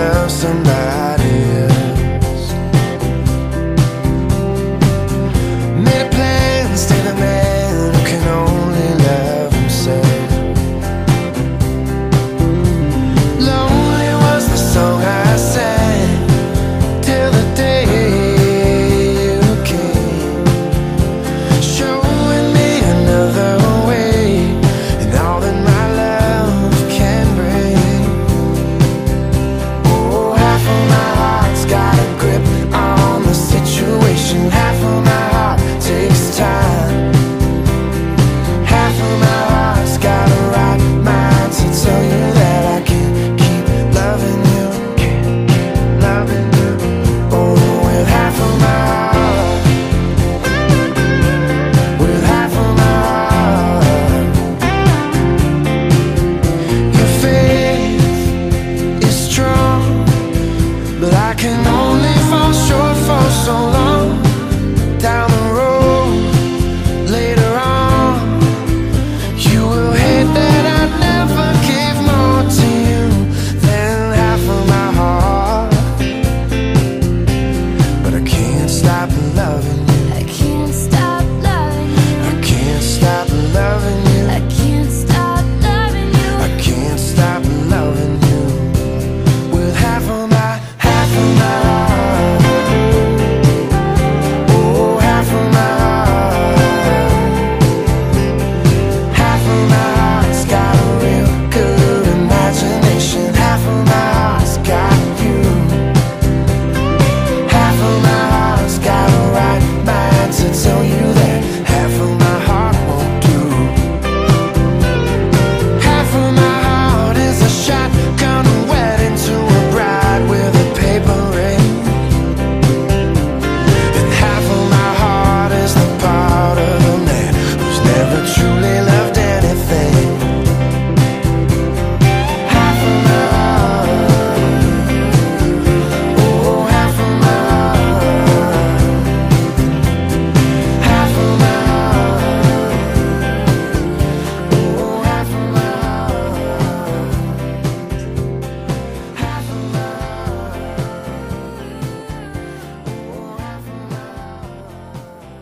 and somebody